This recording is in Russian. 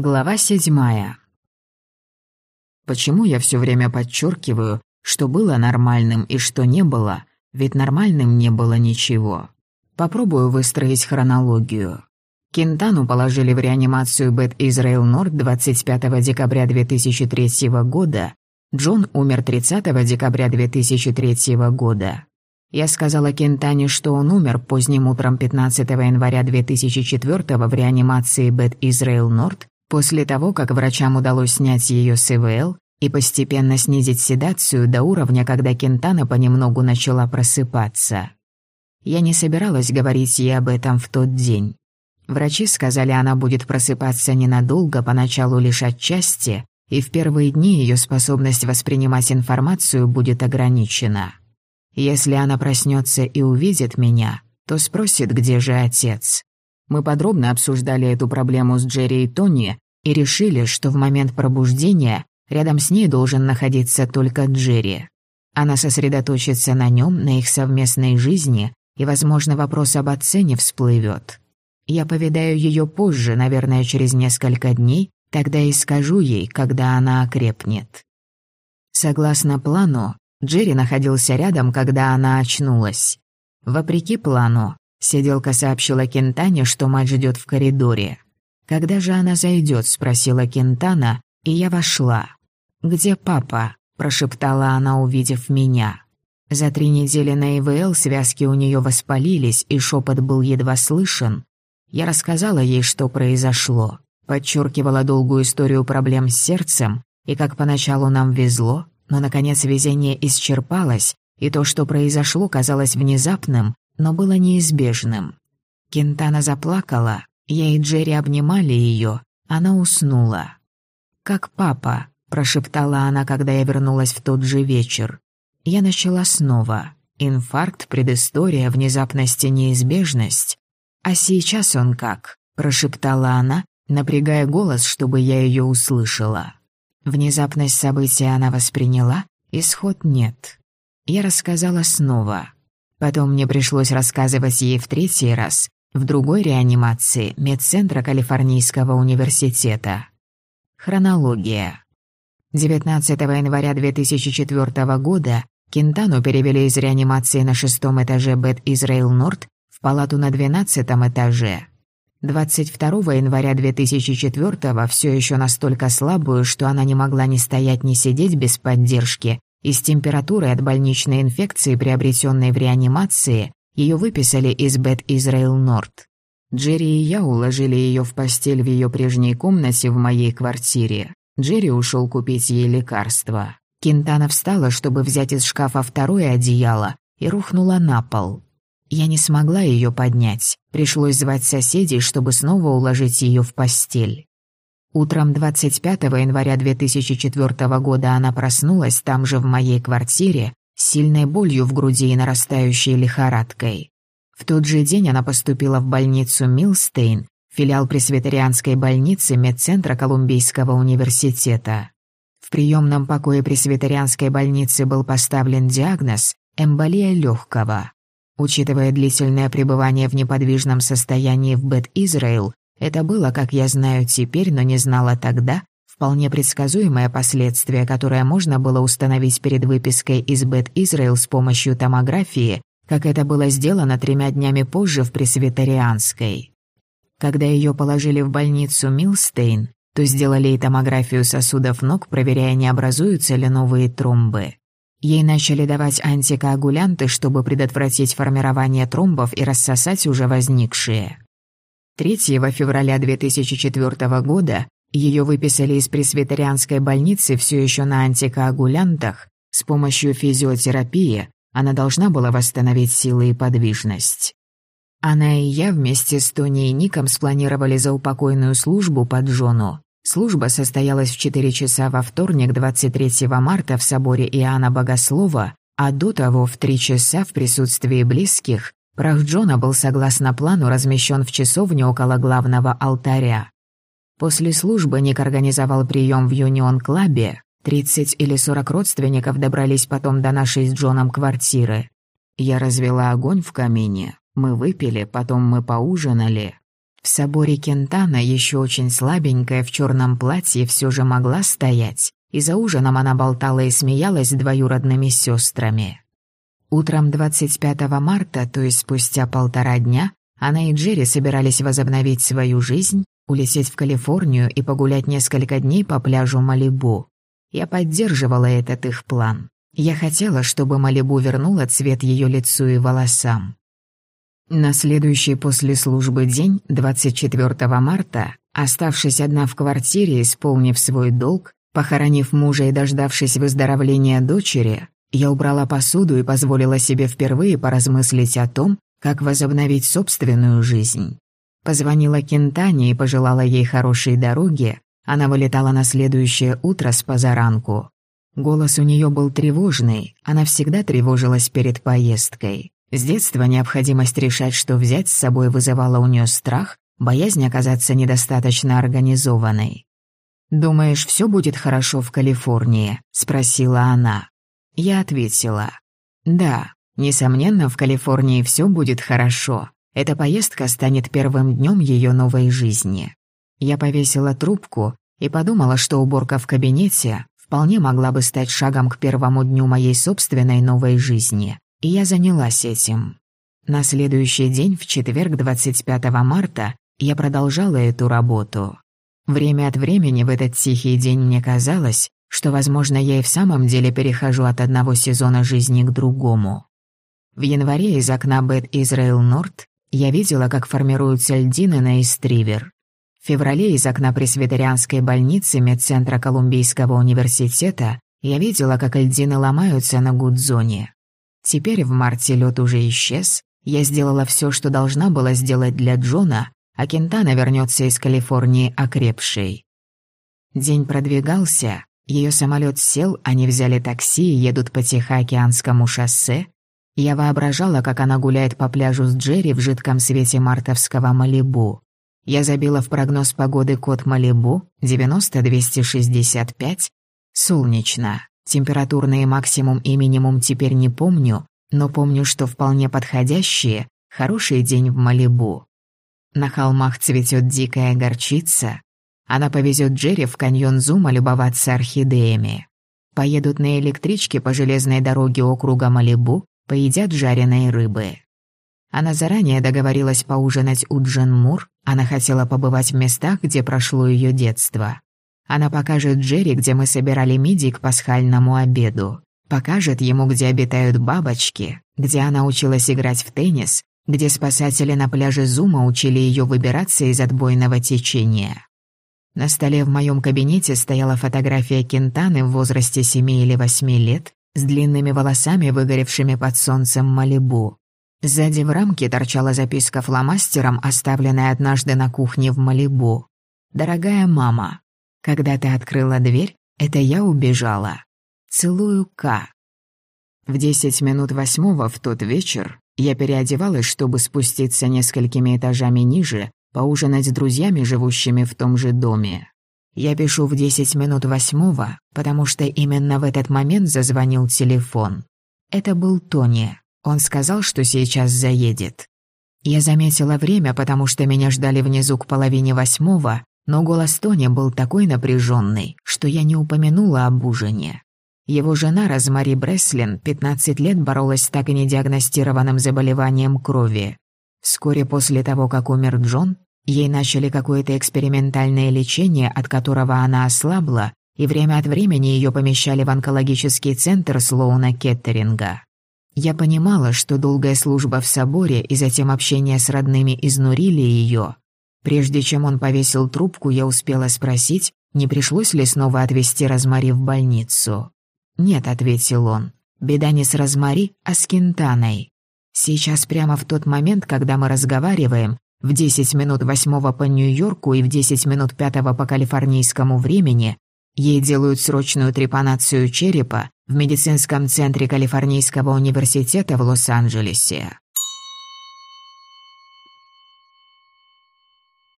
Глава седьмая. Почему я все время подчеркиваю, что было нормальным и что не было, ведь нормальным не было ничего. Попробую выстроить хронологию. Кентану положили в реанимацию Бет Израил Норд 25 декабря 2003 года, Джон умер 30 декабря 2003 года. Я сказала Кентане, что он умер поздним утром 15 января 2004 в реанимации Бет Израил Норд, После того, как врачам удалось снять ее с ИВЛ и постепенно снизить седацию до уровня, когда Кентана понемногу начала просыпаться. Я не собиралась говорить ей об этом в тот день. Врачи сказали, она будет просыпаться ненадолго, поначалу лишь отчасти, и в первые дни ее способность воспринимать информацию будет ограничена. Если она проснется и увидит меня, то спросит, где же отец. Мы подробно обсуждали эту проблему с Джерри и Тони и решили, что в момент пробуждения рядом с ней должен находиться только Джерри. Она сосредоточится на нем, на их совместной жизни, и, возможно, вопрос об отце не всплывет. Я повидаю ее позже, наверное, через несколько дней, тогда и скажу ей, когда она окрепнет. Согласно плану, Джерри находился рядом, когда она очнулась. Вопреки плану, Сиделка сообщила Кентане, что мать ждет в коридоре. «Когда же она зайдет?» – спросила Кентана, и я вошла. «Где папа?» – прошептала она, увидев меня. За три недели на ИВЛ связки у нее воспалились, и шепот был едва слышен. Я рассказала ей, что произошло. Подчеркивала долгую историю проблем с сердцем, и как поначалу нам везло, но, наконец, везение исчерпалось, и то, что произошло, казалось внезапным, но было неизбежным. Кентана заплакала, я и Джерри обнимали ее, она уснула. «Как папа», – прошептала она, когда я вернулась в тот же вечер. Я начала снова. Инфаркт, предыстория, внезапность и неизбежность. «А сейчас он как?» – прошептала она, напрягая голос, чтобы я ее услышала. Внезапность события она восприняла, исход нет. Я рассказала снова. Потом мне пришлось рассказывать ей в третий раз, в другой реанимации медцентра Калифорнийского университета. Хронология. 19 января 2004 года Кентану перевели из реанимации на шестом этаже Бет Израил Норд в палату на двенадцатом этаже. 22 января 2004 все еще настолько слабую, что она не могла ни стоять, ни сидеть без поддержки, и с температурой от больничной инфекции, приобретенной в реанимации, ее выписали из Бет Израил Норд. Джерри и я уложили ее в постель в ее прежней комнате в моей квартире. Джерри ушел купить ей лекарства. Кентана встала, чтобы взять из шкафа второе одеяло, и рухнула на пол. Я не смогла ее поднять. Пришлось звать соседей, чтобы снова уложить ее в постель. Утром 25 января 2004 года она проснулась там же в моей квартире с сильной болью в груди и нарастающей лихорадкой. В тот же день она поступила в больницу Милстейн, филиал пресвитерианской больницы медцентра Колумбийского университета. В приемном покое пресвитерианской больницы был поставлен диагноз «эмболия легкого». Учитывая длительное пребывание в неподвижном состоянии в Бет-Израил, это было, как я знаю теперь, но не знала тогда, вполне предсказуемое последствие, которое можно было установить перед выпиской из Бет Израил с помощью томографии, как это было сделано тремя днями позже в Пресвитерианской. Когда ее положили в больницу Милстейн, то сделали и томографию сосудов ног, проверяя, не образуются ли новые тромбы. Ей начали давать антикоагулянты, чтобы предотвратить формирование тромбов и рассосать уже возникшие. 3 февраля 2004 года ее выписали из пресвитерианской больницы все еще на антикоагулянтах. С помощью физиотерапии она должна была восстановить силы и подвижность. Она и я вместе с Тони и Ником спланировали заупокойную службу под Джону. Служба состоялась в 4 часа во вторник 23 марта в соборе Иоанна Богослова, а до того в 3 часа в присутствии близких Прах Джона был согласно плану размещен в часовне около главного алтаря. После службы Ник организовал прием в Юнион-клабе. 30 или 40 родственников добрались потом до нашей с Джоном квартиры. Я развела огонь в камине. Мы выпили, потом мы поужинали. В соборе Кентана еще очень слабенькая в черном платье все же могла стоять, и за ужином она болтала и смеялась с двоюродными сестрами. Утром 25 марта, то есть спустя полтора дня, она и Джерри собирались возобновить свою жизнь, улететь в Калифорнию и погулять несколько дней по пляжу Малибу. Я поддерживала этот их план. Я хотела, чтобы Малибу вернула цвет ее лицу и волосам. На следующий после службы день, 24 марта, оставшись одна в квартире, исполнив свой долг, похоронив мужа и дождавшись выздоровления дочери, я убрала посуду и позволила себе впервые поразмыслить о том, как возобновить собственную жизнь. Позвонила Кентане и пожелала ей хорошей дороги. Она вылетала на следующее утро с позаранку. Голос у нее был тревожный, она всегда тревожилась перед поездкой. С детства необходимость решать, что взять с собой, вызывала у нее страх, боязнь оказаться недостаточно организованной. «Думаешь, все будет хорошо в Калифорнии?» – спросила она. Я ответила. «Да, несомненно, в Калифорнии все будет хорошо. Эта поездка станет первым днем ее новой жизни». Я повесила трубку и подумала, что уборка в кабинете вполне могла бы стать шагом к первому дню моей собственной новой жизни и я занялась этим. На следующий день, в четверг 25 марта, я продолжала эту работу. Время от времени в этот тихий день мне казалось, что, возможно, я и в самом деле перехожу от одного сезона жизни к другому. В январе из окна Бет Израил Норт я видела, как формируются льдины на Истривер. В феврале из окна пресвитерианской больницы медцентра Колумбийского университета я видела, как льдины ломаются на Гудзоне. Теперь в марте лед уже исчез. Я сделала все, что должна была сделать для Джона, а Кентана вернется из Калифорнии окрепшей. День продвигался, ее самолет сел, они взяли такси и едут по Тихоокеанскому шоссе. Я воображала, как она гуляет по пляжу с Джерри в жидком свете мартовского Малибу. Я забила в прогноз погоды код Малибу 90-265. Солнечно. Температурные максимум и минимум теперь не помню, но помню, что вполне подходящие, хороший день в Малибу. На холмах цветет дикая горчица. Она повезет Джерри в каньон Зума любоваться орхидеями. Поедут на электричке по железной дороге округа Малибу, поедят жареной рыбы. Она заранее договорилась поужинать у Джен Мур, она хотела побывать в местах, где прошло ее детство. Она покажет Джерри, где мы собирали миди к пасхальному обеду. Покажет ему, где обитают бабочки, где она училась играть в теннис, где спасатели на пляже Зума учили ее выбираться из отбойного течения. На столе в моем кабинете стояла фотография Кентаны в возрасте семи или восьми лет с длинными волосами, выгоревшими под солнцем Малибу. Сзади в рамке торчала записка фломастером, оставленная однажды на кухне в Малибу. «Дорогая мама, когда ты открыла дверь, это я убежала. Целую К. В десять минут восьмого в тот вечер я переодевалась, чтобы спуститься несколькими этажами ниже, поужинать с друзьями, живущими в том же доме. Я пишу в десять минут восьмого, потому что именно в этот момент зазвонил телефон. Это был Тони. Он сказал, что сейчас заедет. Я заметила время, потому что меня ждали внизу к половине восьмого, но голос Тони был такой напряженный, что я не упомянула об ужине. Его жена Розмари Бреслин 15 лет боролась с так и недиагностированным заболеванием крови. Вскоре после того, как умер Джон, ей начали какое-то экспериментальное лечение, от которого она ослабла, и время от времени ее помещали в онкологический центр Слоуна Кеттеринга. Я понимала, что долгая служба в соборе и затем общение с родными изнурили ее, Прежде чем он повесил трубку, я успела спросить, не пришлось ли снова отвезти Розмари в больницу. «Нет», — ответил он, — «беда не с Розмари, а с Кентаной. Сейчас прямо в тот момент, когда мы разговариваем, в 10 минут восьмого по Нью-Йорку и в 10 минут пятого по калифорнийскому времени, ей делают срочную трепанацию черепа в медицинском центре Калифорнийского университета в Лос-Анджелесе.